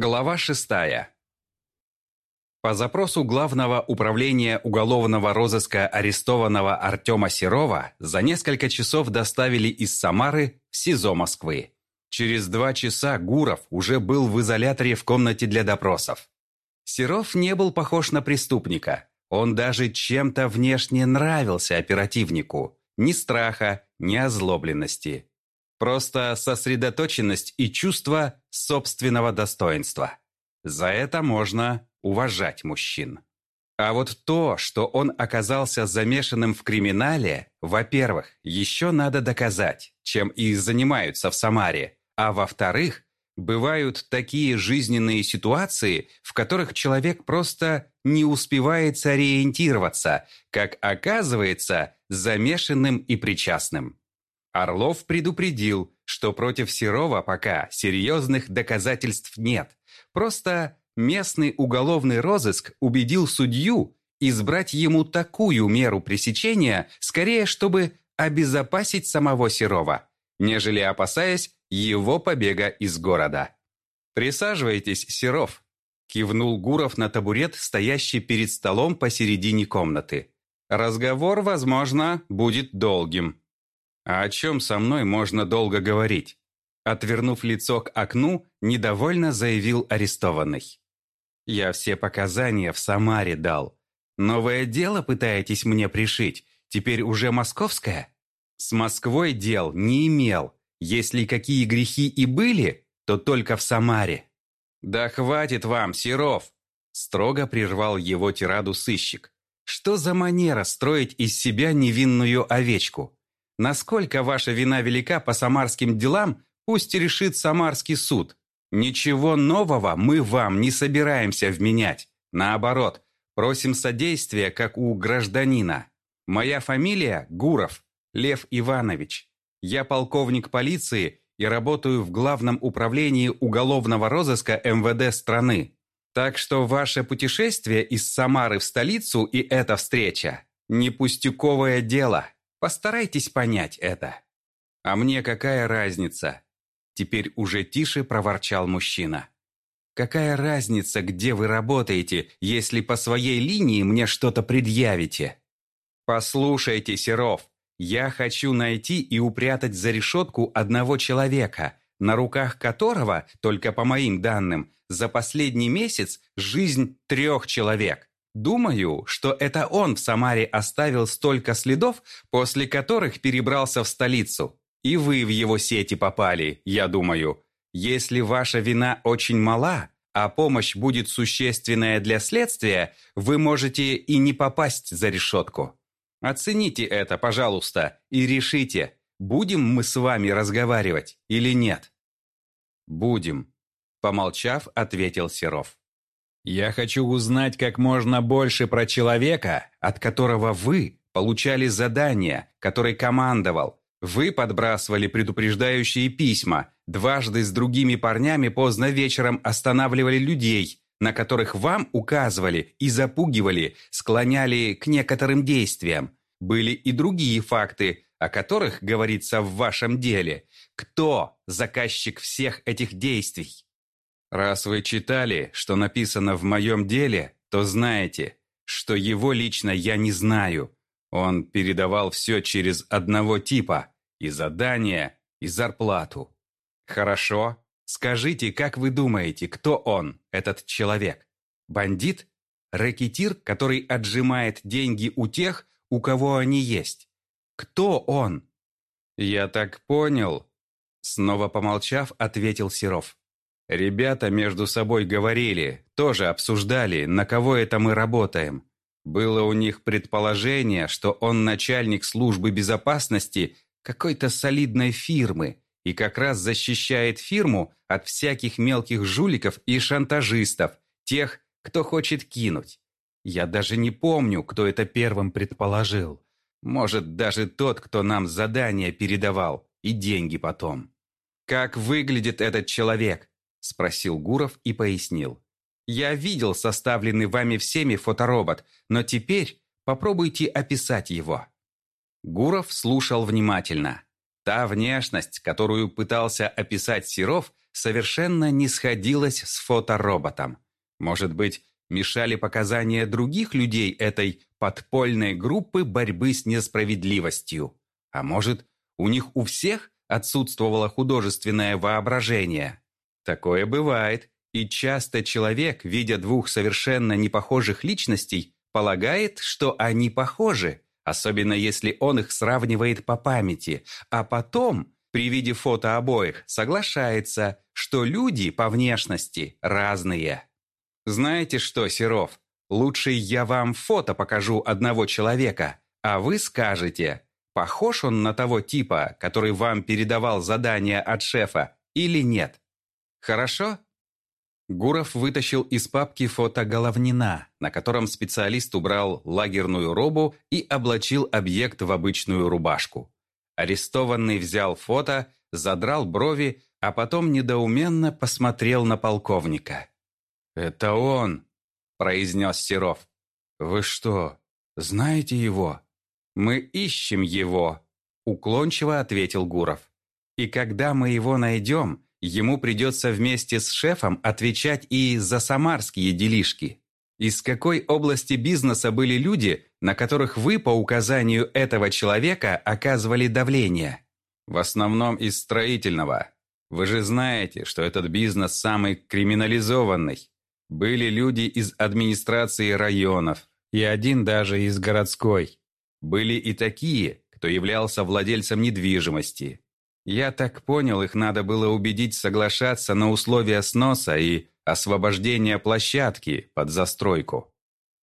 Глава шестая. По запросу Главного управления уголовного розыска арестованного Артема Серова за несколько часов доставили из Самары в СИЗО Москвы. Через два часа Гуров уже был в изоляторе в комнате для допросов. Серов не был похож на преступника. Он даже чем-то внешне нравился оперативнику. Ни страха, ни озлобленности. Просто сосредоточенность и чувство собственного достоинства. За это можно уважать мужчин. А вот то, что он оказался замешанным в криминале, во-первых, еще надо доказать, чем и занимаются в Самаре, а во-вторых, бывают такие жизненные ситуации, в которых человек просто не успевает сориентироваться, как оказывается замешанным и причастным. Орлов предупредил, что против Серова пока серьезных доказательств нет. Просто местный уголовный розыск убедил судью избрать ему такую меру пресечения, скорее, чтобы обезопасить самого Серова, нежели опасаясь его побега из города. «Присаживайтесь, Серов», – кивнул Гуров на табурет, стоящий перед столом посередине комнаты. «Разговор, возможно, будет долгим». «А о чем со мной можно долго говорить?» Отвернув лицо к окну, недовольно заявил арестованный. Я все показания в Самаре дал. Новое дело пытаетесь мне пришить? Теперь уже московское? С Москвой дел не имел. Если какие грехи и были, то только в Самаре. Да хватит вам, Серов! Строго прервал его тираду сыщик. Что за манера строить из себя невинную овечку? Насколько ваша вина велика по самарским делам, пусть решит самарский суд. Ничего нового мы вам не собираемся вменять. Наоборот, просим содействия, как у гражданина. Моя фамилия Гуров, Лев Иванович. Я полковник полиции и работаю в Главном управлении уголовного розыска МВД страны. Так что ваше путешествие из Самары в столицу и эта встреча – не пустяковое дело. Постарайтесь понять это. А мне какая разница, Теперь уже тише проворчал мужчина. «Какая разница, где вы работаете, если по своей линии мне что-то предъявите?» «Послушайте, Серов, я хочу найти и упрятать за решетку одного человека, на руках которого, только по моим данным, за последний месяц жизнь трех человек. Думаю, что это он в Самаре оставил столько следов, после которых перебрался в столицу. И вы в его сети попали, я думаю. Если ваша вина очень мала, а помощь будет существенная для следствия, вы можете и не попасть за решетку. Оцените это, пожалуйста, и решите, будем мы с вами разговаривать или нет. Будем, помолчав, ответил Серов. Я хочу узнать как можно больше про человека, от которого вы получали задание, который командовал, вы подбрасывали предупреждающие письма, дважды с другими парнями поздно вечером останавливали людей, на которых вам указывали и запугивали, склоняли к некоторым действиям. Были и другие факты, о которых говорится в вашем деле. Кто заказчик всех этих действий? Раз вы читали, что написано в моем деле, то знаете, что его лично я не знаю – он передавал все через одного типа – и задание, и зарплату. Хорошо, скажите, как вы думаете, кто он, этот человек? Бандит? Рэкетир, который отжимает деньги у тех, у кого они есть? Кто он? Я так понял, снова помолчав, ответил Серов. Ребята между собой говорили, тоже обсуждали, на кого это мы работаем. Было у них предположение, что он начальник службы безопасности какой-то солидной фирмы и как раз защищает фирму от всяких мелких жуликов и шантажистов, тех, кто хочет кинуть. Я даже не помню, кто это первым предположил. Может, даже тот, кто нам задание передавал, и деньги потом. «Как выглядит этот человек?» – спросил Гуров и пояснил. Я видел составленный вами всеми фоторобот, но теперь попробуйте описать его». Гуров слушал внимательно. Та внешность, которую пытался описать Серов, совершенно не сходилось с фотороботом. Может быть, мешали показания других людей этой подпольной группы борьбы с несправедливостью. А может, у них у всех отсутствовало художественное воображение. Такое бывает, и часто человек, видя двух совершенно непохожих личностей, полагает, что они похожи, особенно если он их сравнивает по памяти, а потом, при виде фото обоих, соглашается, что люди по внешности разные. Знаете что, Серов, лучше я вам фото покажу одного человека, а вы скажете, похож он на того типа, который вам передавал задание от шефа, или нет. Хорошо? Гуров вытащил из папки фото Головнина, на котором специалист убрал лагерную робу и облачил объект в обычную рубашку. Арестованный взял фото, задрал брови, а потом недоуменно посмотрел на полковника. «Это он!» – произнес Серов. «Вы что, знаете его?» «Мы ищем его», – уклончиво ответил Гуров. «И когда мы его найдем, ему придется вместе с шефом отвечать и за самарские делишки. Из какой области бизнеса были люди, на которых вы по указанию этого человека оказывали давление? В основном из строительного. Вы же знаете, что этот бизнес самый криминализованный. Были люди из администрации районов, и один даже из городской. Были и такие, кто являлся владельцем недвижимости, я так понял, их надо было убедить соглашаться на условия сноса и освобождения площадки под застройку.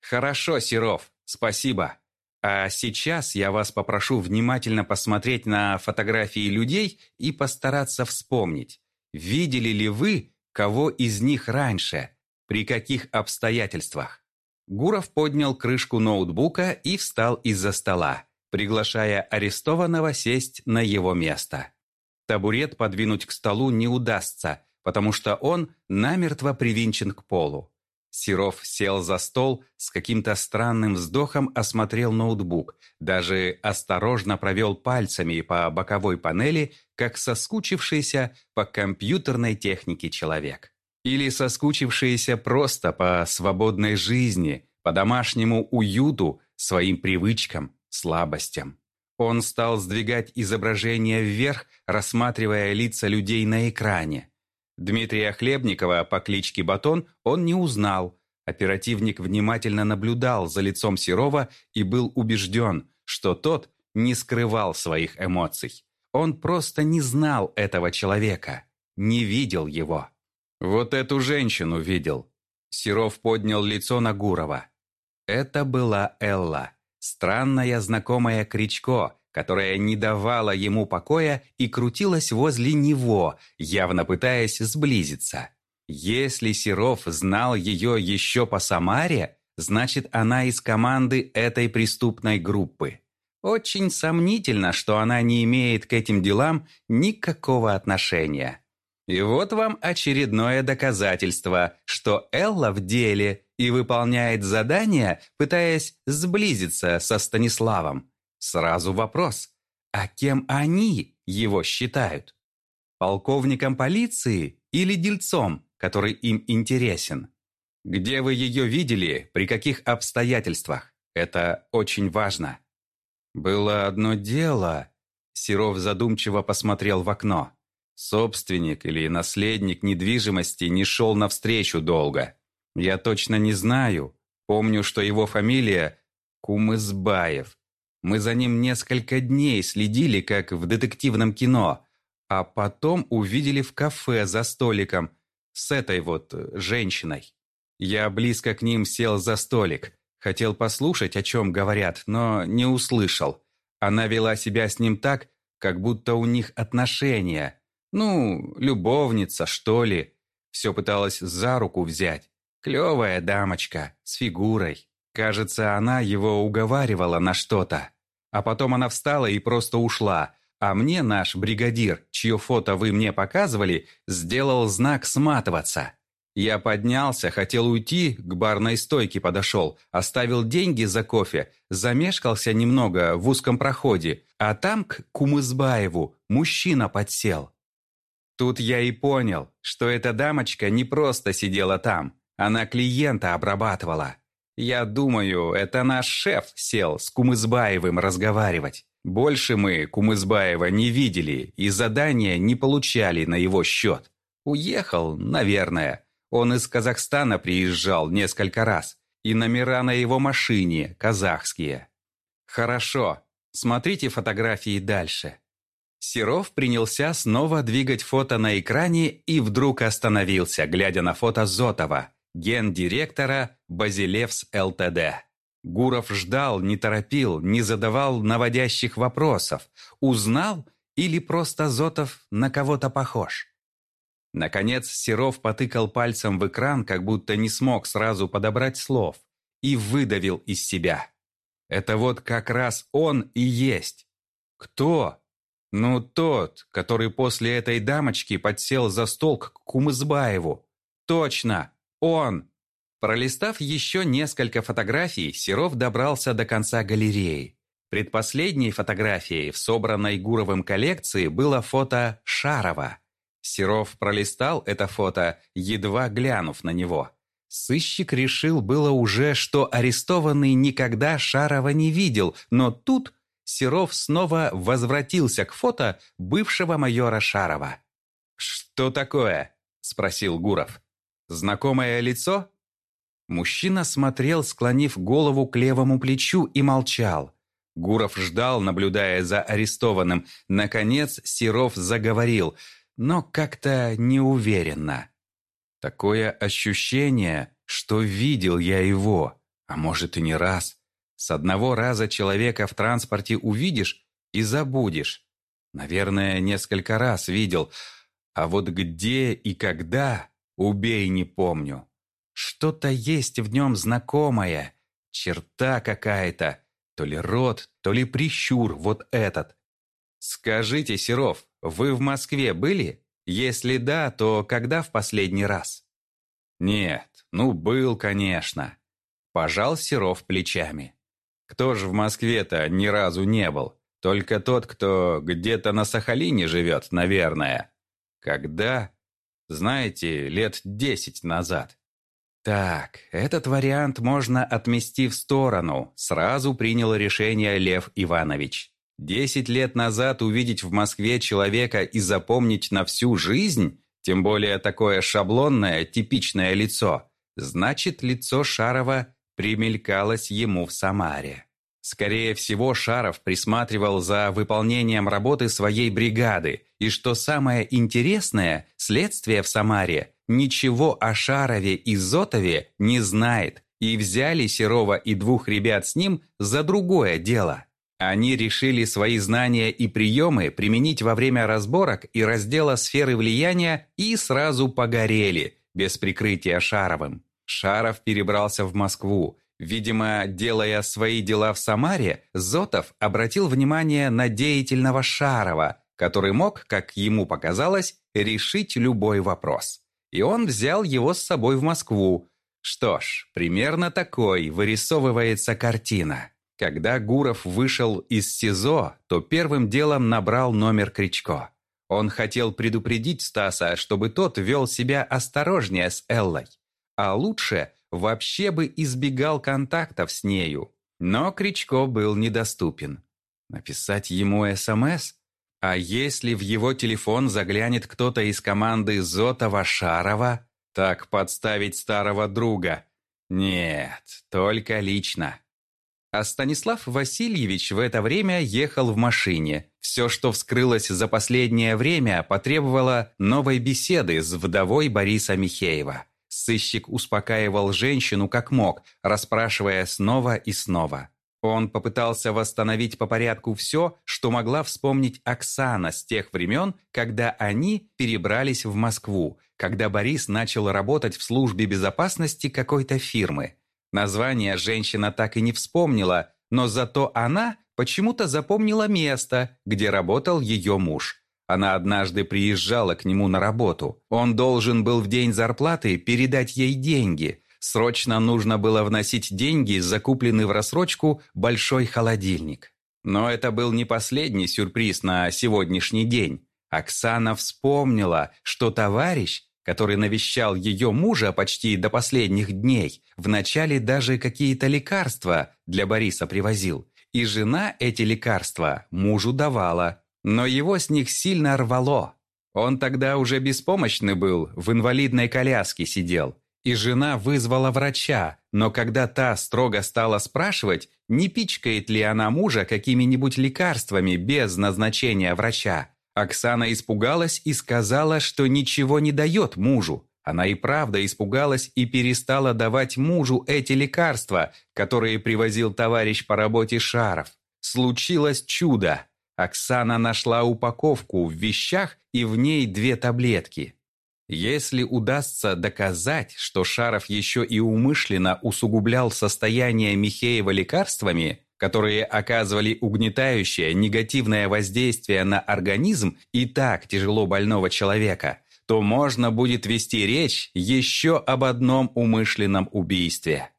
Хорошо, Серов, спасибо. А сейчас я вас попрошу внимательно посмотреть на фотографии людей и постараться вспомнить, видели ли вы кого из них раньше, при каких обстоятельствах. Гуров поднял крышку ноутбука и встал из-за стола, приглашая арестованного сесть на его место. Табурет подвинуть к столу не удастся, потому что он намертво привинчен к полу. Серов сел за стол, с каким-то странным вздохом осмотрел ноутбук, даже осторожно провел пальцами по боковой панели, как соскучившийся по компьютерной технике человек. Или соскучившийся просто по свободной жизни, по домашнему уюту, своим привычкам, слабостям. Он стал сдвигать изображение вверх, рассматривая лица людей на экране. Дмитрия Хлебникова по кличке Батон он не узнал. Оперативник внимательно наблюдал за лицом Серова и был убежден, что тот не скрывал своих эмоций. Он просто не знал этого человека, не видел его. Вот эту женщину видел. Серов поднял лицо на Гурова. Это была Элла. Странная знакомая Кричко, которая не давала ему покоя и крутилась возле него, явно пытаясь сблизиться. Если Серов знал ее еще по Самаре, значит, она из команды этой преступной группы. Очень сомнительно, что она не имеет к этим делам никакого отношения. И вот вам очередное доказательство, что Элла в деле и выполняет задание, пытаясь сблизиться со Станиславом. Сразу вопрос, а кем они его считают? Полковником полиции или дельцом, который им интересен? Где вы ее видели, при каких обстоятельствах? Это очень важно. Было одно дело. Серов задумчиво посмотрел в окно. Собственник или наследник недвижимости не шел навстречу долго. Я точно не знаю. Помню, что его фамилия Кумызбаев. Мы за ним несколько дней следили, как в детективном кино, а потом увидели в кафе за столиком с этой вот э, женщиной. Я близко к ним сел за столик. Хотел послушать, о чем говорят, но не услышал. Она вела себя с ним так, как будто у них отношения. Ну, любовница, что ли. Все пыталась за руку взять. Клевая дамочка, с фигурой. Кажется, она его уговаривала на что-то. А потом она встала и просто ушла. А мне наш бригадир, чье фото вы мне показывали, сделал знак сматываться. Я поднялся, хотел уйти, к барной стойке подошел, оставил деньги за кофе, замешкался немного в узком проходе, а там к Кумызбаеву мужчина подсел. Тут я и понял, что эта дамочка не просто сидела там, она клиента обрабатывала. Я думаю, это наш шеф сел с Кумызбаевым разговаривать. Больше мы Кумызбаева не видели и задания не получали на его счет. Уехал, наверное. Он из Казахстана приезжал несколько раз. И номера на его машине казахские. Хорошо. Смотрите фотографии дальше. Серов принялся снова двигать фото на экране и вдруг остановился, глядя на фото Зотова, гендиректора Базилевс ЛТД. Гуров ждал, не торопил, не задавал наводящих вопросов. Узнал или просто Зотов на кого-то похож? Наконец Серов потыкал пальцем в экран, как будто не смог сразу подобрать слов, и выдавил из себя. Это вот как раз он и есть. Кто? Ну, тот, который после этой дамочки подсел за стол к Кумызбаеву. Точно, он. Пролистав еще несколько фотографий, Серов добрался до конца галереи. Предпоследней фотографией в собранной Гуровым коллекции было фото Шарова – Серов пролистал это фото, едва глянув на него. Сыщик решил было уже, что арестованный никогда Шарова не видел, но тут Серов снова возвратился к фото бывшего майора Шарова. «Что такое?» – спросил Гуров. «Знакомое лицо?» Мужчина смотрел, склонив голову к левому плечу и молчал. Гуров ждал, наблюдая за арестованным. Наконец Серов заговорил – но как-то неуверенно. Такое ощущение, что видел я его, а может и не раз. С одного раза человека в транспорте увидишь и забудешь. Наверное, несколько раз видел, а вот где и когда, убей, не помню. Что-то есть в нем знакомое, черта какая-то, то ли рот, то ли прищур вот этот. Скажите, Серов, вы в Москве были? Если да, то когда в последний раз? Нет, ну был, конечно. Пожал Серов плечами. Кто ж в Москве-то ни разу не был? Только тот, кто где-то на Сахалине живет, наверное. Когда? Знаете, лет десять назад. Так, этот вариант можно отмести в сторону, сразу принял решение Лев Иванович. Десять лет назад увидеть в Москве человека и запомнить на всю жизнь, тем более такое шаблонное, типичное лицо, значит, лицо Шарова примелькалось ему в Самаре. Скорее всего, Шаров присматривал за выполнением работы своей бригады, и что самое интересное, следствие в Самаре ничего о Шарове и Зотове не знает, и взяли Серова и двух ребят с ним за другое дело. Они решили свои знания и приемы применить во время разборок и раздела сферы влияния и сразу погорели, без прикрытия Шаровым. Шаров перебрался в Москву. Видимо, делая свои дела в Самаре, Зотов обратил внимание на деятельного Шарова, который мог, как ему показалось, решить любой вопрос. И он взял его с собой в Москву. Что ж, примерно такой вырисовывается картина. Когда Гуров вышел из СИЗО, то первым делом набрал номер Кричко. Он хотел предупредить Стаса, чтобы тот вел себя осторожнее с Эллой. А лучше вообще бы избегал контактов с нею. Но Кричко был недоступен. Написать ему СМС? А если в его телефон заглянет кто-то из команды Зотова-Шарова? Так подставить старого друга? Нет, только лично. А Станислав Васильевич в это время ехал в машине. Все, что вскрылось за последнее время, потребовало новой беседы с вдовой Бориса Михеева. Сыщик успокаивал женщину как мог, расспрашивая снова и снова. Он попытался восстановить по порядку все, что могла вспомнить Оксана с тех времен, когда они перебрались в Москву, когда Борис начал работать в службе безопасности какой-то фирмы. Название женщина так и не вспомнила, но зато она почему-то запомнила место, где работал ее муж. Она однажды приезжала к нему на работу. Он должен был в день зарплаты передать ей деньги. Срочно нужно было вносить деньги, закупленный в рассрочку большой холодильник. Но это был не последний сюрприз на сегодняшний день. Оксана вспомнила, что товарищ, который навещал ее мужа почти до последних дней, вначале даже какие-то лекарства для Бориса привозил, и жена эти лекарства мужу давала, но его с них сильно рвало. Он тогда уже беспомощный был, в инвалидной коляске сидел. И жена вызвала врача, но когда та строго стала спрашивать, не пичкает ли она мужа какими-нибудь лекарствами без назначения врача, Оксана испугалась и сказала, что ничего не дает мужу. Она и правда испугалась и перестала давать мужу эти лекарства, которые привозил товарищ по работе Шаров. Случилось чудо. Оксана нашла упаковку в вещах и в ней две таблетки. Если удастся доказать, что Шаров еще и умышленно усугублял состояние Михеева лекарствами, которые оказывали угнетающее негативное воздействие на организм и так тяжело больного человека, то можно будет вести речь еще об одном умышленном убийстве.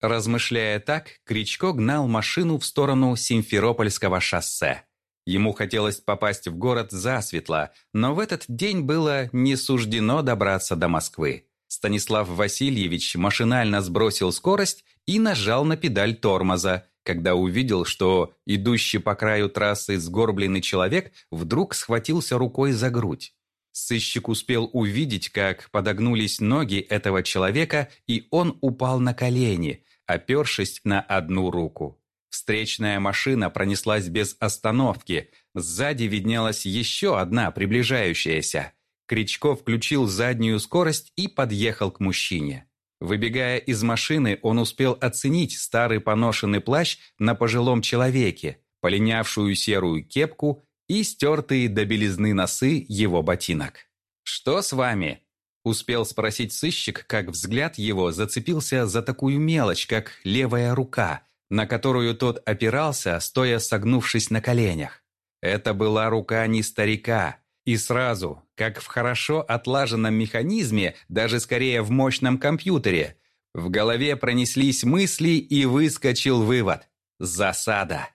Размышляя так, Кричко гнал машину в сторону Симферопольского шоссе. Ему хотелось попасть в город засветло, но в этот день было не суждено добраться до Москвы. Станислав Васильевич машинально сбросил скорость и нажал на педаль тормоза, когда увидел, что идущий по краю трассы сгорбленный человек вдруг схватился рукой за грудь. Сыщик успел увидеть, как подогнулись ноги этого человека, и он упал на колени, опершись на одну руку. Встречная машина пронеслась без остановки. Сзади виднелась еще одна приближающаяся. Кричко включил заднюю скорость и подъехал к мужчине. Выбегая из машины, он успел оценить старый поношенный плащ на пожилом человеке, полинявшую серую кепку и стертые до белизны носы его ботинок. «Что с вами?» – успел спросить сыщик, как взгляд его зацепился за такую мелочь, как левая рука, на которую тот опирался, стоя согнувшись на коленях. Это была рука не старика, и сразу, как в хорошо отлаженном механизме, даже скорее в мощном компьютере, в голове пронеслись мысли и выскочил вывод. Засада.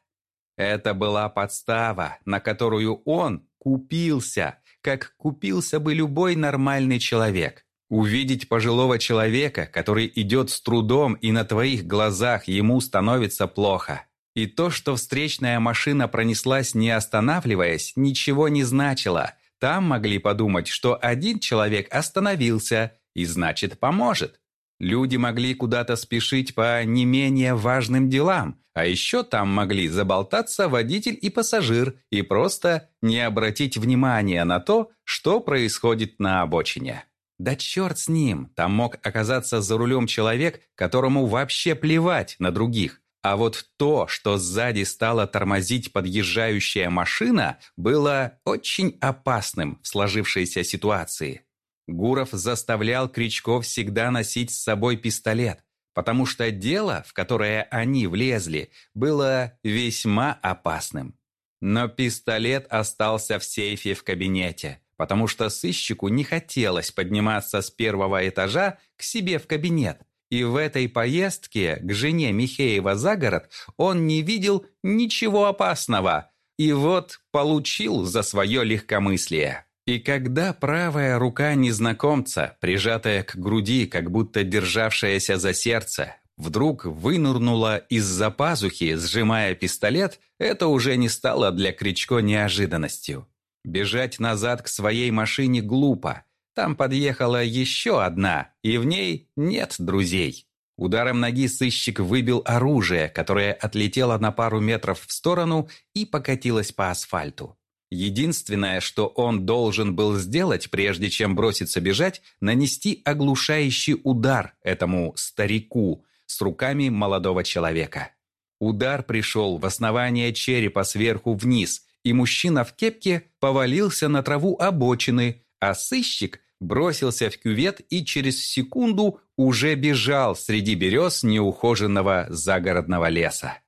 Это была подстава, на которую он купился, как купился бы любой нормальный человек. Увидеть пожилого человека, который идет с трудом и на твоих глазах ему становится плохо. И то, что встречная машина пронеслась не останавливаясь, ничего не значило. Там могли подумать, что один человек остановился и значит поможет. Люди могли куда-то спешить по не менее важным делам, а еще там могли заболтаться водитель и пассажир и просто не обратить внимания на то, что происходит на обочине. Да черт с ним, там мог оказаться за рулем человек, которому вообще плевать на других. А вот то, что сзади стала тормозить подъезжающая машина, было очень опасным в сложившейся ситуации. Гуров заставлял Кричков всегда носить с собой пистолет, потому что дело, в которое они влезли, было весьма опасным. Но пистолет остался в сейфе в кабинете, потому что сыщику не хотелось подниматься с первого этажа к себе в кабинет. И в этой поездке к жене Михеева за город он не видел ничего опасного. И вот получил за свое легкомыслие. И когда правая рука незнакомца, прижатая к груди, как будто державшаяся за сердце, вдруг вынырнула из-за пазухи, сжимая пистолет, это уже не стало для Кричко неожиданностью. Бежать назад к своей машине глупо. Там подъехала еще одна, и в ней нет друзей. Ударом ноги сыщик выбил оружие, которое отлетело на пару метров в сторону и покатилось по асфальту. Единственное, что он должен был сделать, прежде чем броситься бежать, нанести оглушающий удар этому старику с руками молодого человека. Удар пришел в основание черепа сверху вниз, и мужчина в кепке повалился на траву обочины, а сыщик бросился в кювет и через секунду уже бежал среди берез неухоженного загородного леса.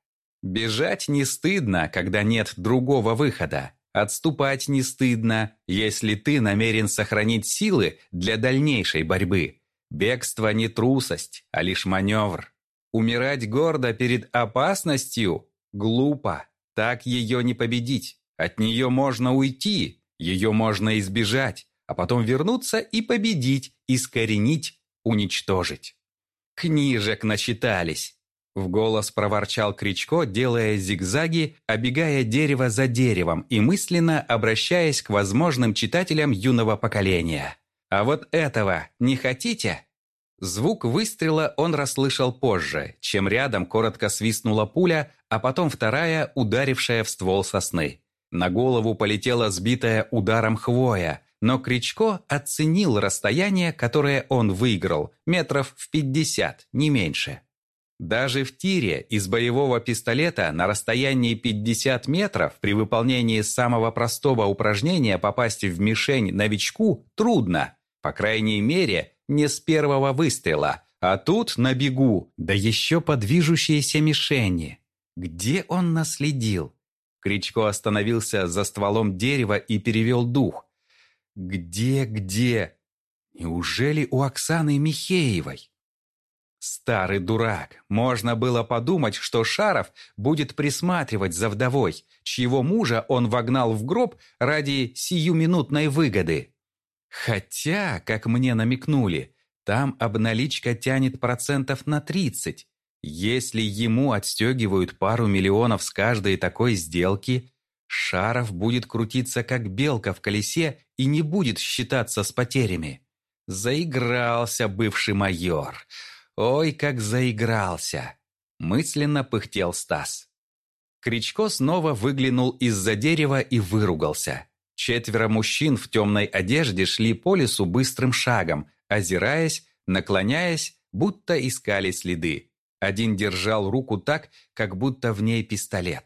Бежать не стыдно, когда нет другого выхода. Отступать не стыдно, если ты намерен сохранить силы для дальнейшей борьбы. Бегство не трусость, а лишь маневр. Умирать гордо перед опасностью – глупо. Так ее не победить. От нее можно уйти, Ее можно избежать, а потом вернуться и победить, искоренить, уничтожить. Книжек начитались. В голос проворчал Кричко, делая зигзаги, обегая дерево за деревом и мысленно обращаясь к возможным читателям юного поколения. «А вот этого не хотите?» Звук выстрела он расслышал позже, чем рядом коротко свистнула пуля, а потом вторая, ударившая в ствол сосны. На голову полетела сбитая ударом хвоя, но Кричко оценил расстояние, которое он выиграл, метров в 50, не меньше. Даже в тире из боевого пистолета на расстоянии 50 метров при выполнении самого простого упражнения попасть в мишень новичку трудно, по крайней мере, не с первого выстрела, а тут на бегу, да еще по движущейся мишени. Где он наследил? Кричко остановился за стволом дерева и перевел дух. Где, где? Неужели у Оксаны Михеевой? Старый дурак. Можно было подумать, что Шаров будет присматривать за вдовой, чьего мужа он вогнал в гроб ради сиюминутной выгоды. Хотя, как мне намекнули, там обналичка тянет процентов на 30. Если ему отстегивают пару миллионов с каждой такой сделки, Шаров будет крутиться как белка в колесе и не будет считаться с потерями. Заигрался бывший майор. Ой, как заигрался! Мысленно пыхтел Стас. Кричко снова выглянул из-за дерева и выругался. Четверо мужчин в темной одежде шли по лесу быстрым шагом, озираясь, наклоняясь, будто искали следы. Один держал руку так, как будто в ней пистолет.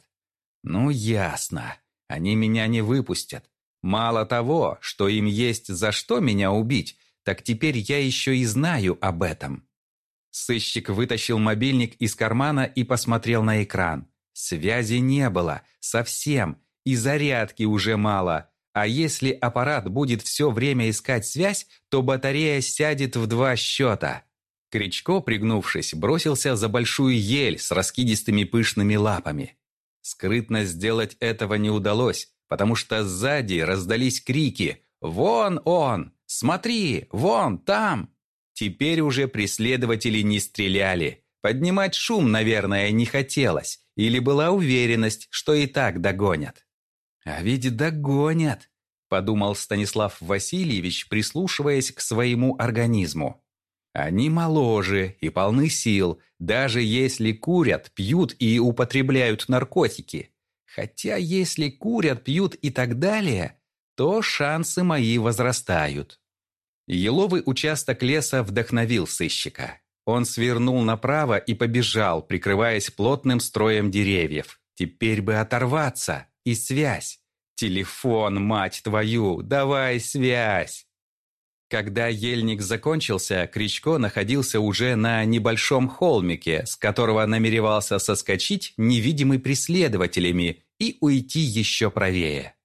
«Ну, ясно. Они меня не выпустят. Мало того, что им есть за что меня убить, так теперь я еще и знаю об этом». Сыщик вытащил мобильник из кармана и посмотрел на экран. Связи не было, совсем, и зарядки уже мало. А если аппарат будет все время искать связь, то батарея сядет в два счета. Кричко, пригнувшись, бросился за большую ель с раскидистыми пышными лапами. Скрытно сделать этого не удалось, потому что сзади раздались крики «Вон он! Смотри! Вон там!» Теперь уже преследователи не стреляли. Поднимать шум, наверное, не хотелось. Или была уверенность, что и так догонят. «А ведь догонят», – подумал Станислав Васильевич, прислушиваясь к своему организму. «Они моложе и полны сил, даже если курят, пьют и употребляют наркотики. Хотя если курят, пьют и так далее, то шансы мои возрастают». Еловый участок леса вдохновил сыщика. Он свернул направо и побежал, прикрываясь плотным строем деревьев. Теперь бы оторваться. И связь. Телефон, мать твою, давай связь. Когда ельник закончился, Кричко находился уже на небольшом холмике, с которого намеревался соскочить невидимый преследователями и уйти еще правее.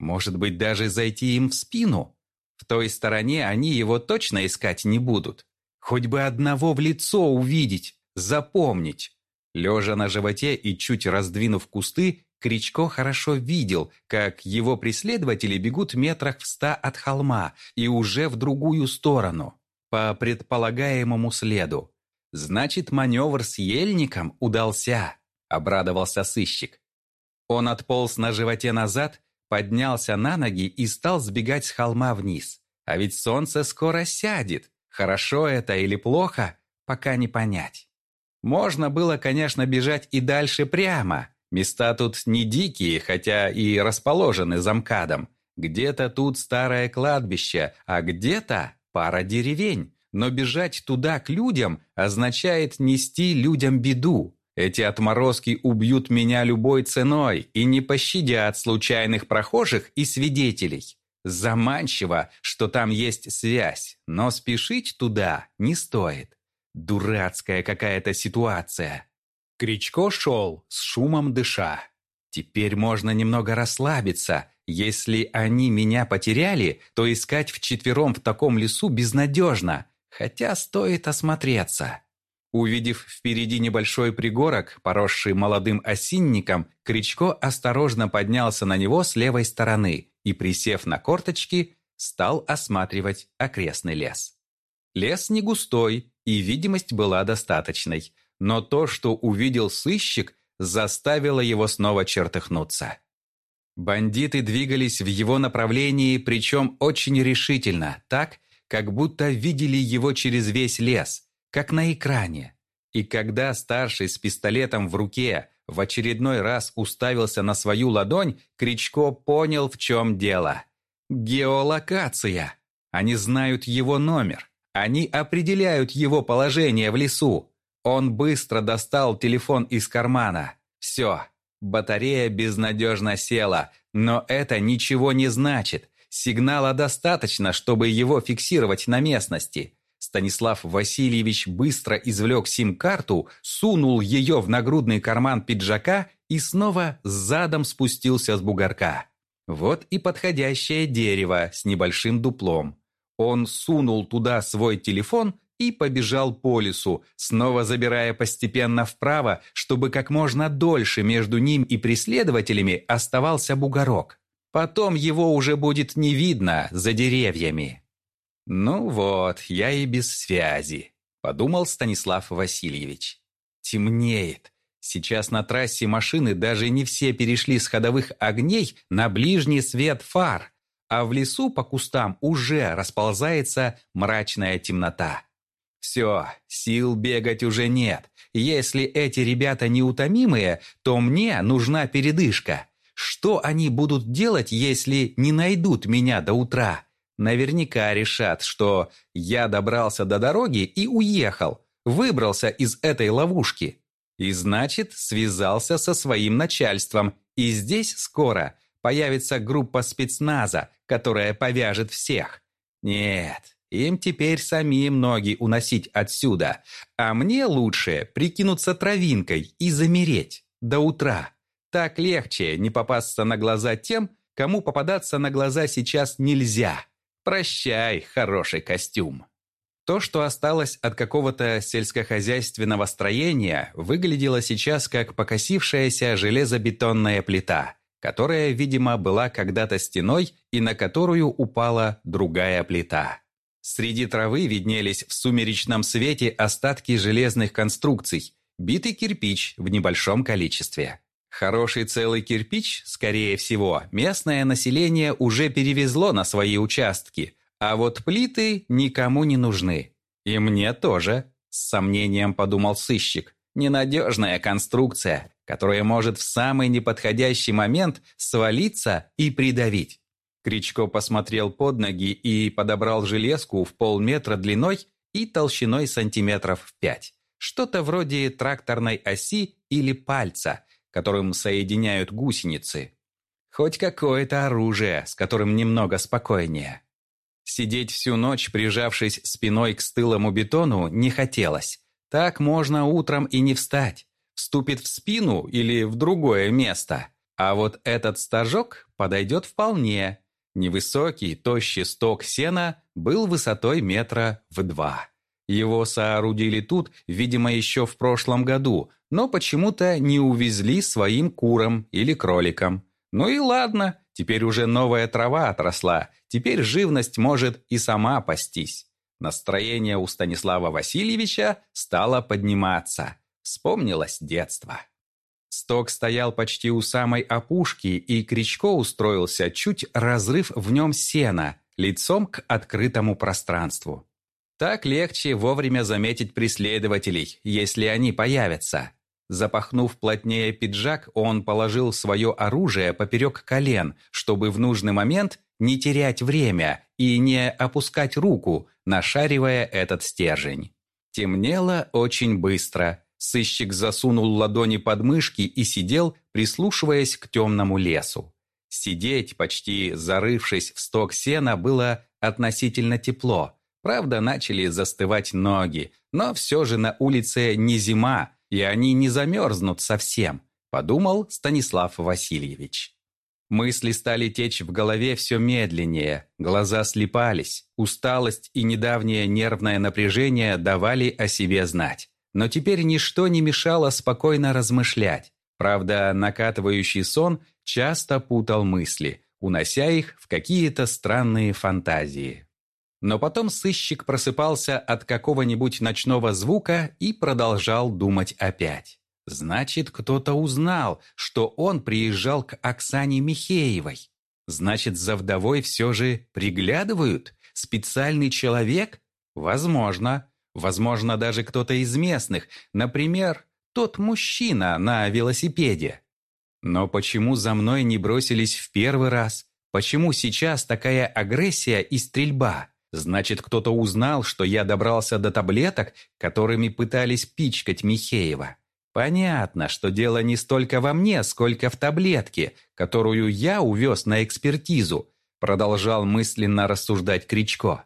Может быть, даже зайти им в спину? В той стороне они его точно искать не будут. Хоть бы одного в лицо увидеть, запомнить. Лежа на животе и чуть раздвинув кусты, Кричко хорошо видел, как его преследователи бегут метрах в ста от холма и уже в другую сторону, по предполагаемому следу. «Значит, маневр с ельником удался», — обрадовался сыщик. Он отполз на животе назад поднялся на ноги и стал сбегать с холма вниз. А ведь солнце скоро сядет. Хорошо это или плохо, пока не понять. Можно было, конечно, бежать и дальше прямо. Места тут не дикие, хотя и расположены замкадом. Где-то тут старое кладбище, а где-то пара деревень. Но бежать туда к людям означает нести людям беду. Эти отморозки убьют меня любой ценой и не пощадят случайных прохожих и свидетелей. Заманчиво, что там есть связь, но спешить туда не стоит. Дурацкая какая-то ситуация. Кричко шел, с шумом дыша. Теперь можно немного расслабиться. Если они меня потеряли, то искать вчетвером в таком лесу безнадежно, хотя стоит осмотреться. Увидев впереди небольшой пригорок, поросший молодым осинником, Кричко осторожно поднялся на него с левой стороны и, присев на корточки, стал осматривать окрестный лес. Лес не густой, и видимость была достаточной, но то, что увидел сыщик, заставило его снова чертыхнуться. Бандиты двигались в его направлении, причем очень решительно, так, как будто видели его через весь лес, как на экране. И когда старший с пистолетом в руке в очередной раз уставился на свою ладонь, Кричко понял, в чем дело. Геолокация. Они знают его номер. Они определяют его положение в лесу. Он быстро достал телефон из кармана. Все, батарея безнадежно села, но это ничего не значит. Сигнала достаточно, чтобы его фиксировать на местности. Станислав Васильевич быстро извлек сим-карту, сунул ее в нагрудный карман пиджака и снова задом спустился с бугорка. Вот и подходящее дерево с небольшим дуплом. Он сунул туда свой телефон и побежал по лесу, снова забирая постепенно вправо, чтобы как можно дольше между ним и преследователями оставался бугорок. Потом его уже будет не видно за деревьями. «Ну вот, я и без связи», — подумал Станислав Васильевич. «Темнеет. Сейчас на трассе машины даже не все перешли с ходовых огней на ближний свет фар, а в лесу по кустам уже расползается мрачная темнота. Все, сил бегать уже нет. Если эти ребята неутомимые, то мне нужна передышка. Что они будут делать, если не найдут меня до утра? Наверняка решат, что я добрался до дороги и уехал, выбрался из этой ловушки. И значит, связался со своим начальством. И здесь скоро появится группа спецназа, которая повяжет всех. Нет, им теперь самим ноги уносить отсюда, а мне лучше прикинуться травинкой и замереть до утра. Так легче не попасться на глаза тем, кому попадаться на глаза сейчас нельзя. Прощай, хороший костюм. То, что осталось от какого-то сельскохозяйственного строения, выглядело сейчас как покосившаяся железобетонная плита, которая, видимо, была когда-то стеной и на которую упала другая плита. Среди травы виднелись в сумеречном свете остатки железных конструкций, битый кирпич в небольшом количестве. Хороший целый кирпич, скорее всего, местное население уже перевезло на свои участки, а вот плиты никому не нужны. И мне тоже, с сомнением подумал сыщик. Ненадежная конструкция, которая может в самый неподходящий момент свалиться и придавить. Кричко посмотрел под ноги и подобрал железку в полметра длиной и толщиной сантиметров в пять. Что-то вроде тракторной оси или пальца, которым соединяют гусеницы. Хоть какое-то оружие, с которым немного спокойнее. Сидеть всю ночь, прижавшись спиной к стылому бетону, не хотелось. Так можно утром и не встать. Вступит в спину или в другое место. А вот этот стажок подойдет вполне. Невысокий, тощий сток сена был высотой метра в два. Его соорудили тут, видимо, еще в прошлом году, но почему-то не увезли своим курам или кроликам. Ну и ладно, теперь уже новая трава отросла, теперь живность может и сама пастись. Настроение у Станислава Васильевича стало подниматься. Вспомнилось детство. Сток стоял почти у самой опушки, и Кричко устроился, чуть разрыв в нем сена, лицом к открытому пространству. Так легче вовремя заметить преследователей, если они появятся. Запахнув плотнее пиджак, он положил свое оружие поперек колен, чтобы в нужный момент не терять время и не опускать руку, нашаривая этот стержень. Темнело очень быстро. Сыщик засунул ладони под мышки и сидел, прислушиваясь к темному лесу. Сидеть, почти зарывшись в сток сена, было относительно тепло. Правда, начали застывать ноги, но все же на улице не зима, и они не замерзнут совсем, подумал Станислав Васильевич. Мысли стали течь в голове все медленнее, глаза слепались, усталость и недавнее нервное напряжение давали о себе знать. Но теперь ничто не мешало спокойно размышлять. Правда, накатывающий сон часто путал мысли, унося их в какие-то странные фантазии. Но потом сыщик просыпался от какого-нибудь ночного звука и продолжал думать опять. Значит, кто-то узнал, что он приезжал к Оксане Михеевой. Значит, за вдовой все же приглядывают? Специальный человек? Возможно. Возможно, даже кто-то из местных. Например, тот мужчина на велосипеде. Но почему за мной не бросились в первый раз? Почему сейчас такая агрессия и стрельба? Значит, кто-то узнал, что я добрался до таблеток, которыми пытались пичкать Михеева. Понятно, что дело не столько во мне, сколько в таблетке, которую я увез на экспертизу, продолжал мысленно рассуждать Кричко.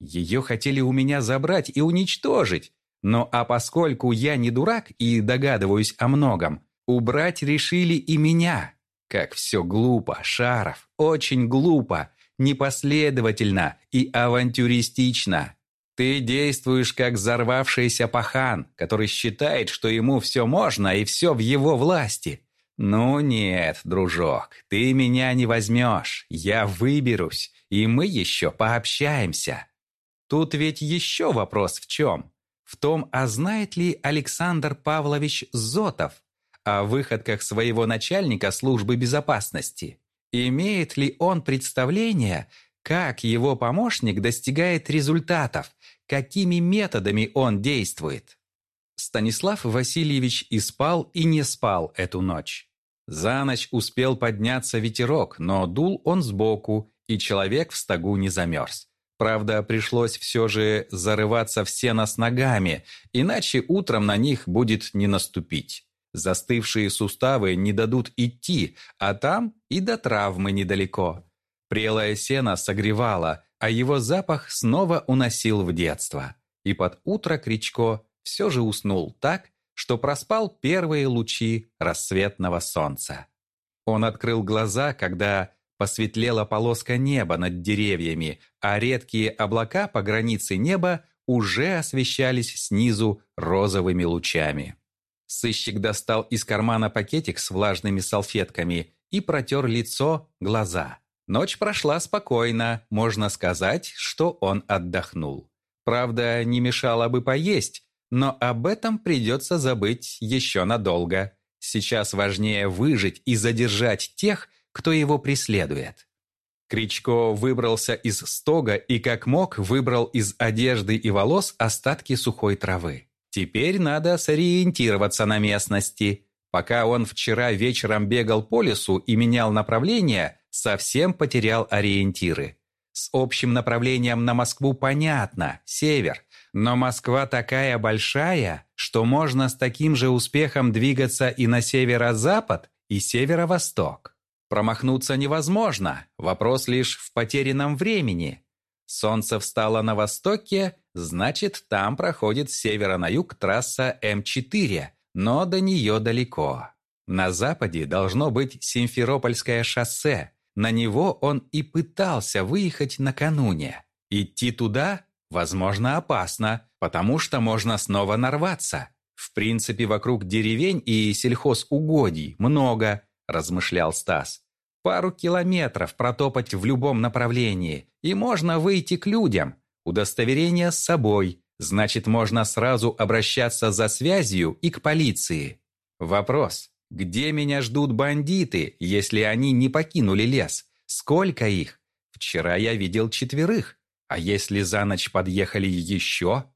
Ее хотели у меня забрать и уничтожить. Но а поскольку я не дурак и догадываюсь о многом, убрать решили и меня. Как все глупо, Шаров, очень глупо, непоследовательно и авантюристично. Ты действуешь как взорвавшийся пахан, который считает, что ему все можно и все в его власти. Ну нет, дружок, ты меня не возьмешь, я выберусь, и мы еще пообщаемся. Тут ведь еще вопрос в чем? В том, а знает ли Александр Павлович Зотов о выходках своего начальника службы безопасности? Имеет ли он представление, как его помощник достигает результатов, какими методами он действует? Станислав Васильевич и спал, и не спал эту ночь. За ночь успел подняться ветерок, но дул он сбоку, и человек в стогу не замерз. Правда, пришлось все же зарываться в сено с ногами, иначе утром на них будет не наступить. Застывшие суставы не дадут идти, а там и до травмы недалеко. Прелое сено согревало, а его запах снова уносил в детство. И под утро Кричко все же уснул так, что проспал первые лучи рассветного солнца. Он открыл глаза, когда Посветлела полоска неба над деревьями, а редкие облака по границе неба уже освещались снизу розовыми лучами. Сыщик достал из кармана пакетик с влажными салфетками и протер лицо, глаза. Ночь прошла спокойно, можно сказать, что он отдохнул. Правда, не мешало бы поесть, но об этом придется забыть еще надолго. Сейчас важнее выжить и задержать тех, кто его преследует. Кричко выбрался из стога и как мог выбрал из одежды и волос остатки сухой травы. Теперь надо сориентироваться на местности. Пока он вчера вечером бегал по лесу и менял направление, совсем потерял ориентиры. С общим направлением на Москву понятно, север. Но Москва такая большая, что можно с таким же успехом двигаться и на северо-запад, и северо-восток. Промахнуться невозможно, вопрос лишь в потерянном времени. Солнце встало на востоке, значит, там проходит с севера на юг трасса М4, но до нее далеко. На западе должно быть Симферопольское шоссе, на него он и пытался выехать накануне. Идти туда, возможно, опасно, потому что можно снова нарваться. В принципе, вокруг деревень и сельхозугодий много – размышлял Стас. Пару километров протопать в любом направлении, и можно выйти к людям. Удостоверение с собой, значит, можно сразу обращаться за связью и к полиции. Вопрос, где меня ждут бандиты, если они не покинули лес? Сколько их? Вчера я видел четверых. А если за ночь подъехали еще?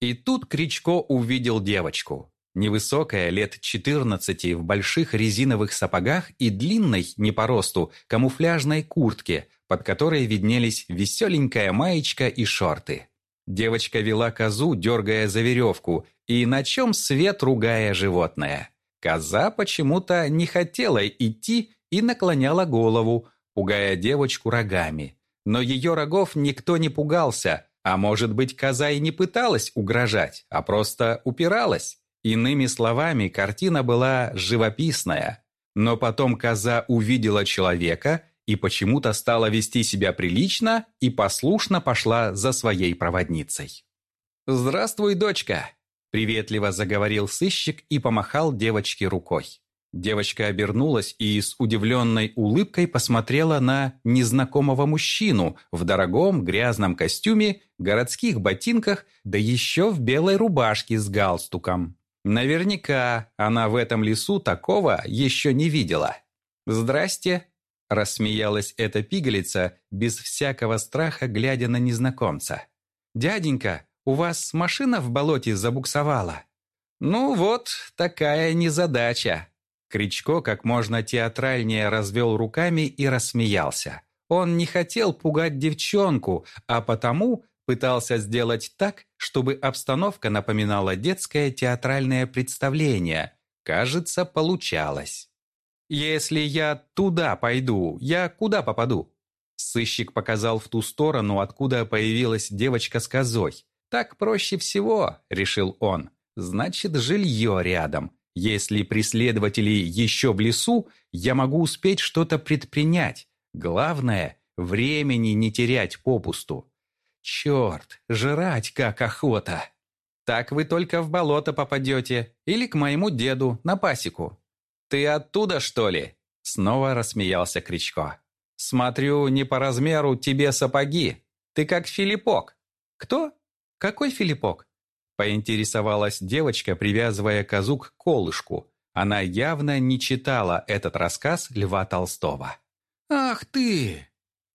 И тут Кричко увидел девочку. Невысокая, лет 14, в больших резиновых сапогах и длинной, не по росту, камуфляжной куртке, под которой виднелись веселенькая маечка и шорты. Девочка вела козу, дергая за веревку, и на чем свет ругая животное. Коза почему-то не хотела идти и наклоняла голову, пугая девочку рогами. Но ее рогов никто не пугался, а может быть, коза и не пыталась угрожать, а просто упиралась. Иными словами, картина была живописная, но потом коза увидела человека и почему-то стала вести себя прилично и послушно пошла за своей проводницей. «Здравствуй, дочка!» – приветливо заговорил сыщик и помахал девочке рукой. Девочка обернулась и с удивленной улыбкой посмотрела на незнакомого мужчину в дорогом грязном костюме, городских ботинках, да еще в белой рубашке с галстуком. Наверняка она в этом лесу такого еще не видела. «Здрасте!» – рассмеялась эта пигалица, без всякого страха глядя на незнакомца. «Дяденька, у вас машина в болоте забуксовала?» «Ну вот, такая незадача!» Кричко как можно театральнее развел руками и рассмеялся. Он не хотел пугать девчонку, а потому пытался сделать так, чтобы обстановка напоминала детское театральное представление. Кажется, получалось. «Если я туда пойду, я куда попаду?» Сыщик показал в ту сторону, откуда появилась девочка с козой. «Так проще всего», — решил он. «Значит, жилье рядом. Если преследователи еще в лесу, я могу успеть что-то предпринять. Главное, времени не терять попусту. Черт, жрать как охота. Так вы только в болото попадете или к моему деду на пасеку. Ты оттуда, что ли? Снова рассмеялся Кричко. Смотрю, не по размеру тебе сапоги. Ты как Филиппок. Кто? Какой Филиппок? Поинтересовалась девочка, привязывая козу к колышку. Она явно не читала этот рассказ Льва Толстого. «Ах ты!»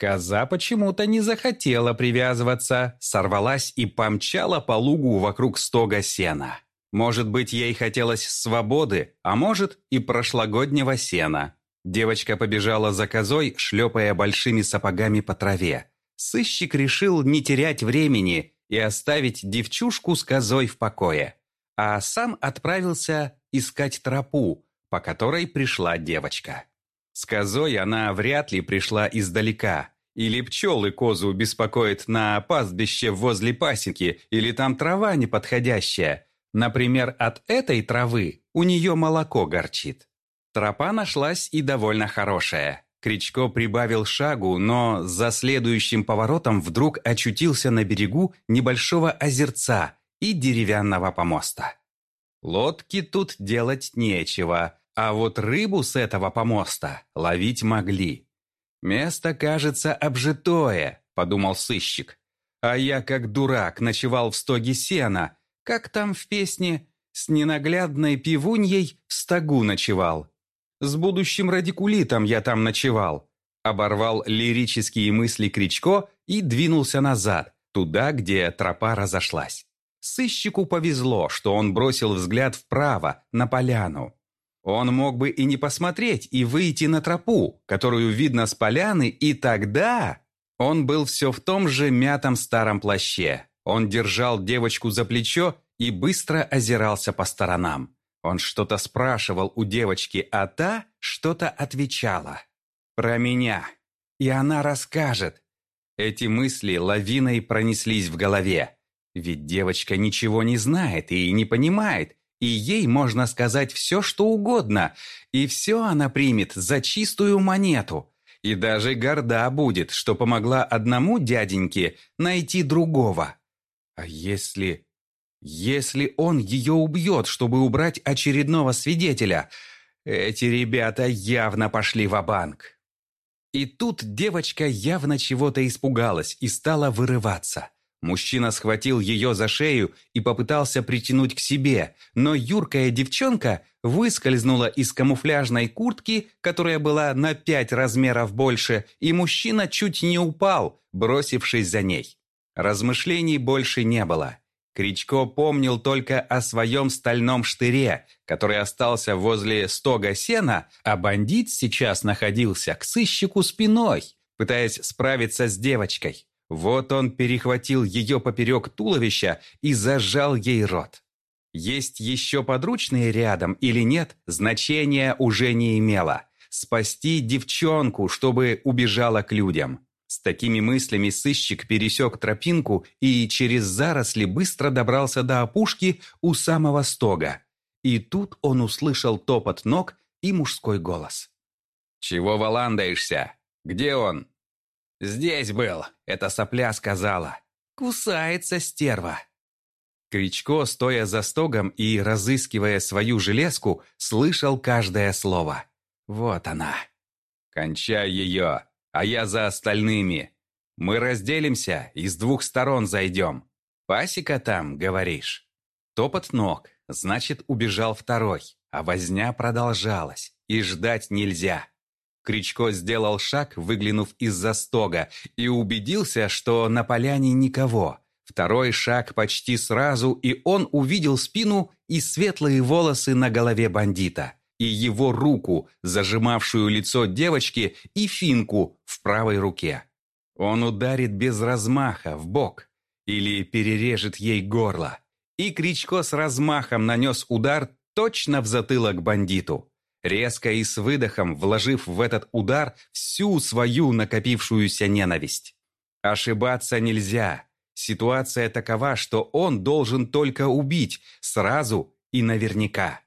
Коза почему-то не захотела привязываться, сорвалась и помчала по лугу вокруг стога сена. Может быть, ей хотелось свободы, а может и прошлогоднего сена. Девочка побежала за козой, шлепая большими сапогами по траве. Сыщик решил не терять времени и оставить девчушку с козой в покое, а сам отправился искать тропу, по которой пришла девочка. С козой она вряд ли пришла издалека, или пчелы козу беспокоит на пастбище возле пасеки, или там трава неподходящая. Например, от этой травы у нее молоко горчит. Тропа нашлась и довольно хорошая. Кричко прибавил шагу, но за следующим поворотом вдруг очутился на берегу небольшого озерца и деревянного помоста. Лодки тут делать нечего, а вот рыбу с этого помоста ловить могли. «Место, кажется, обжитое», — подумал сыщик. «А я, как дурак, ночевал в стоге сена. Как там в песне? С ненаглядной пивуньей в стогу ночевал. С будущим радикулитом я там ночевал. Оборвал лирические мысли Кричко и двинулся назад, туда, где тропа разошлась. Сыщику повезло, что он бросил взгляд вправо, на поляну. Он мог бы и не посмотреть, и выйти на тропу, которую видно с поляны, и тогда... Он был все в том же мятом старом плаще. Он держал девочку за плечо и быстро озирался по сторонам. Он что-то спрашивал у девочки, а та что-то отвечала. «Про меня. И она расскажет». Эти мысли лавиной пронеслись в голове. Ведь девочка ничего не знает и не понимает, и ей можно сказать все, что угодно, и все она примет за чистую монету. И даже горда будет, что помогла одному дяденьке найти другого. А если если он ее убьет, чтобы убрать очередного свидетеля, эти ребята явно пошли в банк И тут девочка явно чего-то испугалась и стала вырываться. Мужчина схватил ее за шею и попытался притянуть к себе, но юркая девчонка выскользнула из камуфляжной куртки, которая была на пять размеров больше, и мужчина чуть не упал, бросившись за ней. Размышлений больше не было. Кричко помнил только о своем стальном штыре, который остался возле стога сена, а бандит сейчас находился к сыщику спиной, пытаясь справиться с девочкой. Вот он перехватил ее поперек туловища и зажал ей рот. Есть еще подручные рядом или нет, значения уже не имело. Спасти девчонку, чтобы убежала к людям. С такими мыслями сыщик пересек тропинку и через заросли быстро добрался до опушки у самого стога. И тут он услышал топот ног и мужской голос. «Чего валандаешься? Где он?» «Здесь был», — эта сопля сказала. «Кусается стерва». Кричко, стоя за стогом и разыскивая свою железку, слышал каждое слово. «Вот она!» «Кончай ее, а я за остальными. Мы разделимся и с двух сторон зайдем. Пасека там, говоришь?» Топот ног, значит, убежал второй, а возня продолжалась, и ждать нельзя. Кричко сделал шаг, выглянув из-за стога, и убедился, что на поляне никого. Второй шаг почти сразу, и он увидел спину и светлые волосы на голове бандита, и его руку, зажимавшую лицо девочки, и финку в правой руке. Он ударит без размаха в бок или перережет ей горло. И Кричко с размахом нанес удар точно в затылок бандиту резко и с выдохом вложив в этот удар всю свою накопившуюся ненависть. Ошибаться нельзя. Ситуация такова, что он должен только убить, сразу и наверняка.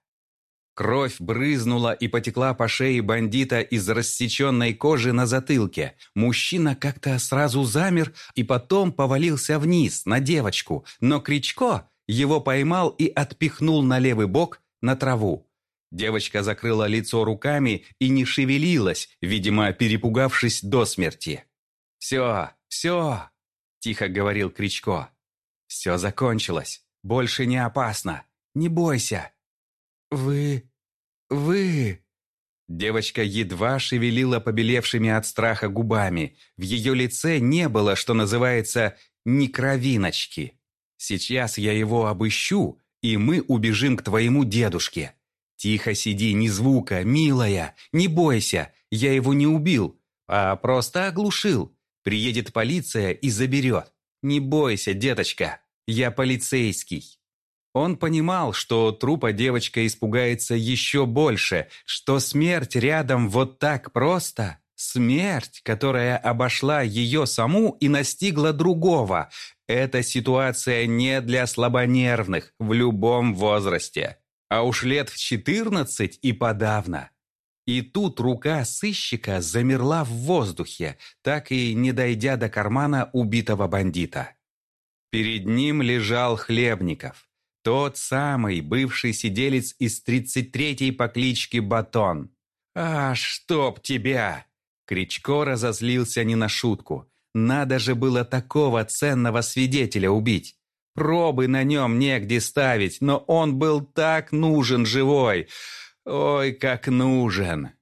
Кровь брызнула и потекла по шее бандита из рассеченной кожи на затылке. Мужчина как-то сразу замер и потом повалился вниз, на девочку. Но Кричко его поймал и отпихнул на левый бок, на траву. Девочка закрыла лицо руками и не шевелилась, видимо, перепугавшись до смерти. «Все, все!» – тихо говорил Кричко. «Все закончилось. Больше не опасно. Не бойся». «Вы... вы...» Девочка едва шевелила побелевшими от страха губами. В ее лице не было, что называется, ни кровиночки. «Сейчас я его обыщу, и мы убежим к твоему дедушке. «Тихо сиди, ни звука, милая, не бойся, я его не убил, а просто оглушил. Приедет полиция и заберет. Не бойся, деточка, я полицейский». Он понимал, что трупа девочка испугается еще больше, что смерть рядом вот так просто. Смерть, которая обошла ее саму и настигла другого. Эта ситуация не для слабонервных в любом возрасте а уж лет в четырнадцать и подавно. И тут рука сыщика замерла в воздухе, так и не дойдя до кармана убитого бандита. Перед ним лежал Хлебников, тот самый бывший сиделец из 33-й по кличке Батон. «А, чтоб тебя!» Кричко разозлился не на шутку. Надо же было такого ценного свидетеля убить. Пробы на нем негде ставить, но он был так нужен живой. Ой, как нужен.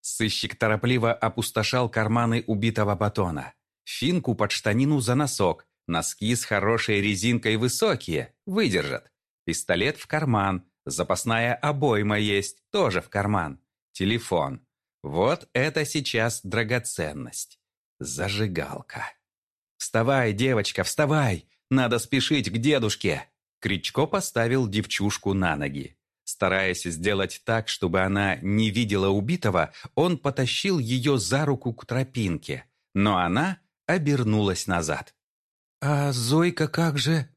Сыщик торопливо опустошал карманы убитого батона. Финку под штанину за носок. Носки с хорошей резинкой высокие, выдержат. Пистолет в карман. Запасная обойма есть, тоже в карман. Телефон. Вот это сейчас драгоценность. Зажигалка. «Вставай, девочка, вставай! Надо спешить к дедушке!» Кричко поставил девчушку на ноги. Стараясь сделать так, чтобы она не видела убитого, он потащил ее за руку к тропинке, но она обернулась назад. «А Зойка как же?»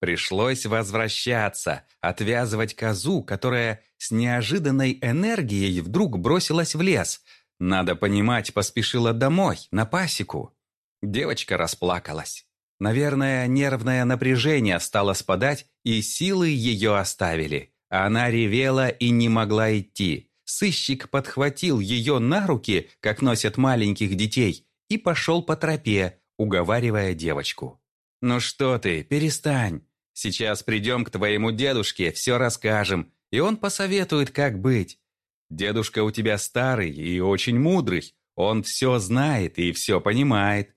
Пришлось возвращаться, отвязывать козу, которая с неожиданной энергией вдруг бросилась в лес. Надо понимать, поспешила домой, на пасеку. Девочка расплакалась. Наверное, нервное напряжение стало спадать, и силы ее оставили. Она ревела и не могла идти. Сыщик подхватил ее на руки, как носят маленьких детей, и пошел по тропе, уговаривая девочку. «Ну что ты, перестань. Сейчас придем к твоему дедушке, все расскажем, и он посоветует, как быть. Дедушка у тебя старый и очень мудрый, он все знает и все понимает».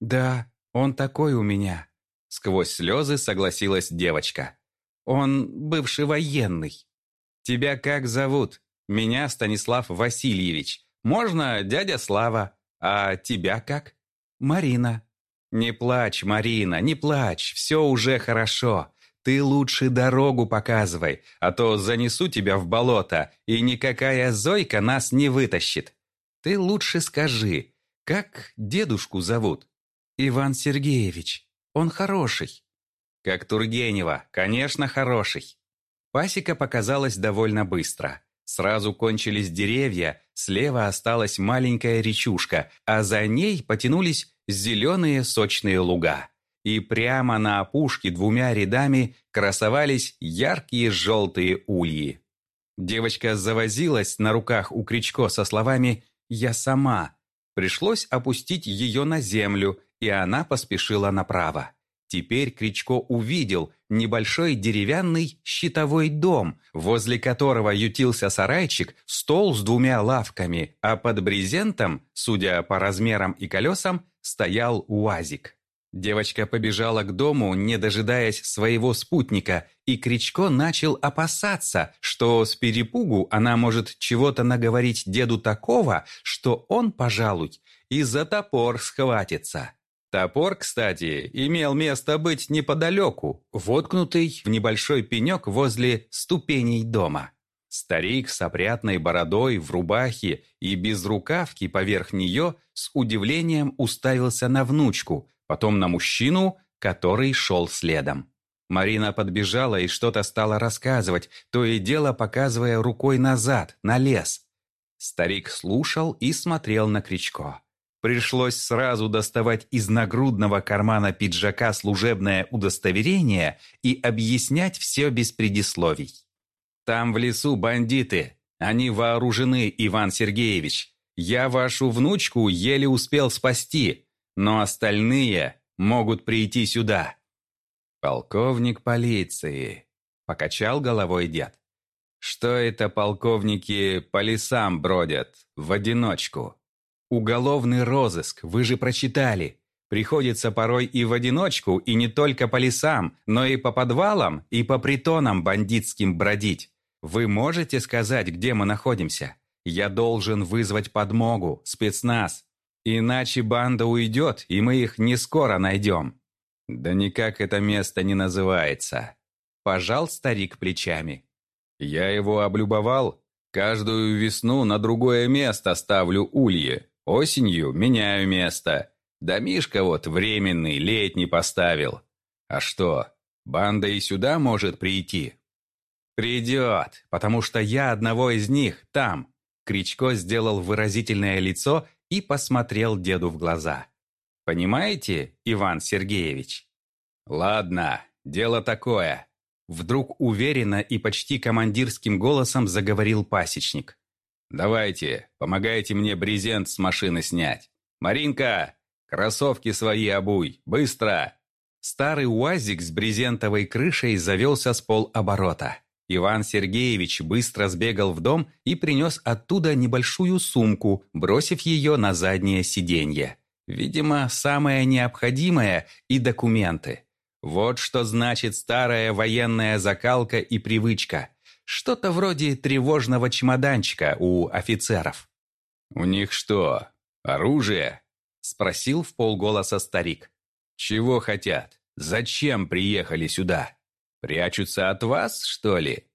«Да, он такой у меня», — сквозь слезы согласилась девочка. «Он бывший военный». «Тебя как зовут?» «Меня Станислав Васильевич. Можно дядя Слава. А тебя как?» «Марина». «Не плачь, Марина, не плачь. Все уже хорошо. Ты лучше дорогу показывай, а то занесу тебя в болото, и никакая Зойка нас не вытащит. Ты лучше скажи, как дедушку зовут?» Иван Сергеевич. Он хороший». «Как Тургенева, конечно, хороший». Пасека показалась довольно быстро. Сразу кончились деревья, слева осталась маленькая речушка, а за ней потянулись зеленые сочные луга. и прямо на опушке двумя рядами красовались яркие желтые ульи. Девочка завозилась на руках у Кричко со словами «Я сама». Пришлось опустить ее на землю, и она поспешила направо. Теперь Кричко увидел небольшой деревянный щитовой дом, возле которого ютился сарайчик, стол с двумя лавками, а под брезентом, судя по размерам и колесам, стоял уазик. Девочка побежала к дому, не дожидаясь своего спутника, и Кричко начал опасаться, что с перепугу она может чего-то наговорить деду такого, что он, пожалуй, и за топор схватится. Топор, кстати, имел место быть неподалеку, воткнутый в небольшой пенек возле ступеней дома. Старик с опрятной бородой в рубахе и без рукавки поверх нее с удивлением уставился на внучку – потом на мужчину, который шел следом. Марина подбежала и что-то стала рассказывать, то и дело показывая рукой назад, на лес. Старик слушал и смотрел на Кричко. Пришлось сразу доставать из нагрудного кармана пиджака служебное удостоверение и объяснять все без предисловий. «Там в лесу бандиты. Они вооружены, Иван Сергеевич. Я вашу внучку еле успел спасти но остальные могут прийти сюда». «Полковник полиции», — покачал головой дед. «Что это полковники по лесам бродят, в одиночку? Уголовный розыск, вы же прочитали. Приходится порой и в одиночку, и не только по лесам, но и по подвалам, и по притонам бандитским бродить. Вы можете сказать, где мы находимся? Я должен вызвать подмогу, спецназ, Иначе банда уйдет, и мы их не скоро найдем. Да никак это место не называется. Пожал старик плечами. Я его облюбовал. Каждую весну на другое место ставлю ульи. Осенью меняю место. Домишко вот временный, летний поставил. А что, банда и сюда может прийти? Придет, потому что я одного из них там. Кричко сделал выразительное лицо и посмотрел деду в глаза. «Понимаете, Иван Сергеевич?» «Ладно, дело такое», — вдруг уверенно и почти командирским голосом заговорил пасечник. «Давайте, помогайте мне брезент с машины снять. Маринка, кроссовки свои обуй, быстро!» Старый УАЗик с брезентовой крышей завелся с полоборота. Иван Сергеевич быстро сбегал в дом и принес оттуда небольшую сумку, бросив ее на заднее сиденье. Видимо, самое необходимое и документы. Вот что значит старая военная закалка и привычка. Что-то вроде тревожного чемоданчика у офицеров. «У них что, оружие?» – спросил в полголоса старик. «Чего хотят? Зачем приехали сюда?» Прячутся от вас, что ли?»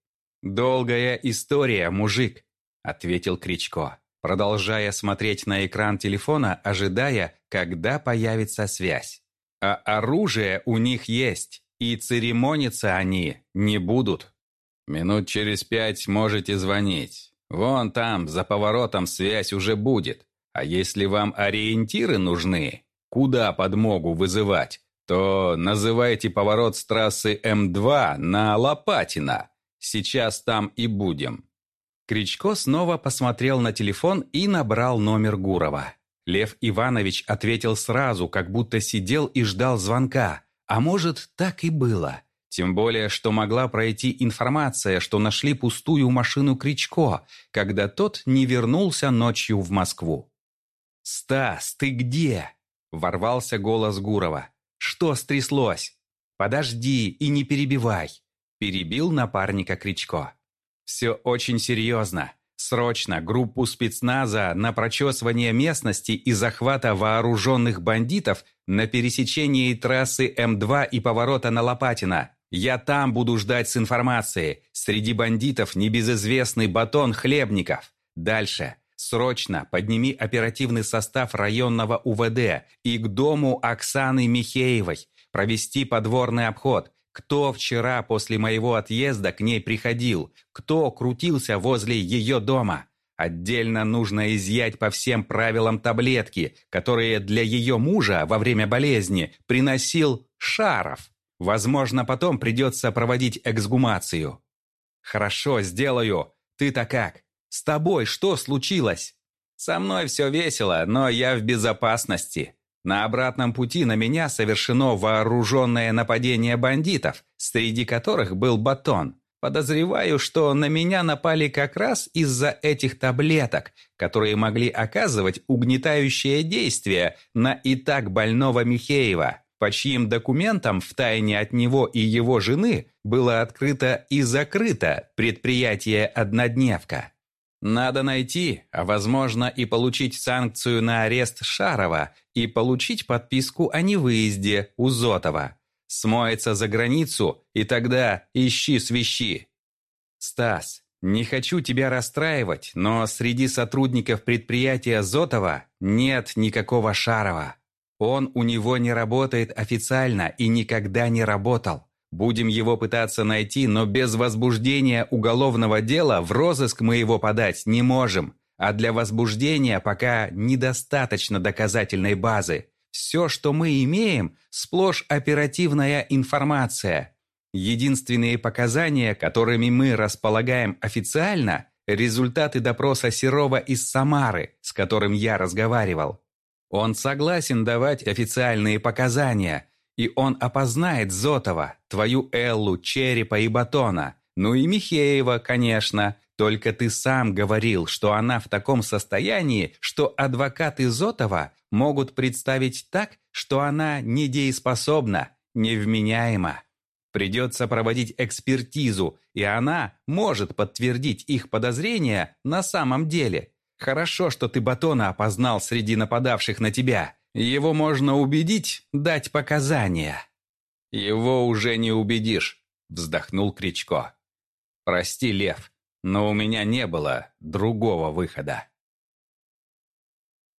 «Долгая история, мужик», — ответил Кричко, продолжая смотреть на экран телефона, ожидая, когда появится связь. «А оружие у них есть, и церемониться они не будут. Минут через пять можете звонить. Вон там, за поворотом, связь уже будет. А если вам ориентиры нужны, куда подмогу вызывать, то называйте поворот с трассы М2 на Лопатина. Сейчас там и будем». Кричко снова посмотрел на телефон и набрал номер Гурова. Лев Иванович ответил сразу, как будто сидел и ждал звонка. А может, так и было. Тем более, что могла пройти информация, что нашли пустую машину Кричко, когда тот не вернулся ночью в Москву. «Стас, ты где?» – ворвался голос Гурова. Что стряслось? Подожди и не перебивай. Перебил напарника Кричко. Все очень серьезно. Срочно группу спецназа на прочесывание местности и захвата вооруженных бандитов на пересечении трассы М2 и поворота на Лопатина. Я там буду ждать с информацией. Среди бандитов небезызвестный батон хлебников. Дальше. Срочно подними оперативный состав районного УВД и к дому Оксаны Михеевой провести подворный обход. Кто вчера после моего отъезда к ней приходил? Кто крутился возле ее дома? Отдельно нужно изъять по всем правилам таблетки, которые для ее мужа во время болезни приносил Шаров. Возможно, потом придется проводить эксгумацию. Хорошо, сделаю. Ты-то как? С тобой что случилось? Со мной все весело, но я в безопасности. На обратном пути на меня совершено вооруженное нападение бандитов, среди которых был батон. Подозреваю, что на меня напали как раз из-за этих таблеток, которые могли оказывать угнетающее действие на и так больного Михеева, по чьим документам в тайне от него и его жены было открыто и закрыто предприятие «Однодневка». Надо найти, а возможно и получить санкцию на арест Шарова и получить подписку о невыезде у Зотова смоется за границу, и тогда ищи свищи. Стас, не хочу тебя расстраивать, но среди сотрудников предприятия Зотова нет никакого Шарова. Он у него не работает официально и никогда не работал. Будем его пытаться найти, но без возбуждения уголовного дела в розыск мы его подать не можем. А для возбуждения пока недостаточно доказательной базы. Все, что мы имеем, сплошь оперативная информация. Единственные показания, которыми мы располагаем официально, результаты допроса Серова из Самары, с которым я разговаривал. Он согласен давать официальные показания, и он опознает Зотова, твою Эллу, Черепа и Батона, ну и Михеева, конечно, только ты сам говорил, что она в таком состоянии, что адвокаты Зотова могут представить так, что она недееспособна, невменяема. Придется проводить экспертизу, и она может подтвердить их подозрения на самом деле. Хорошо, что ты Батона опознал среди нападавших на тебя. Его можно убедить, дать показания. Его уже не убедишь, вздохнул Кричко. Прости, Лев, но у меня не было другого выхода.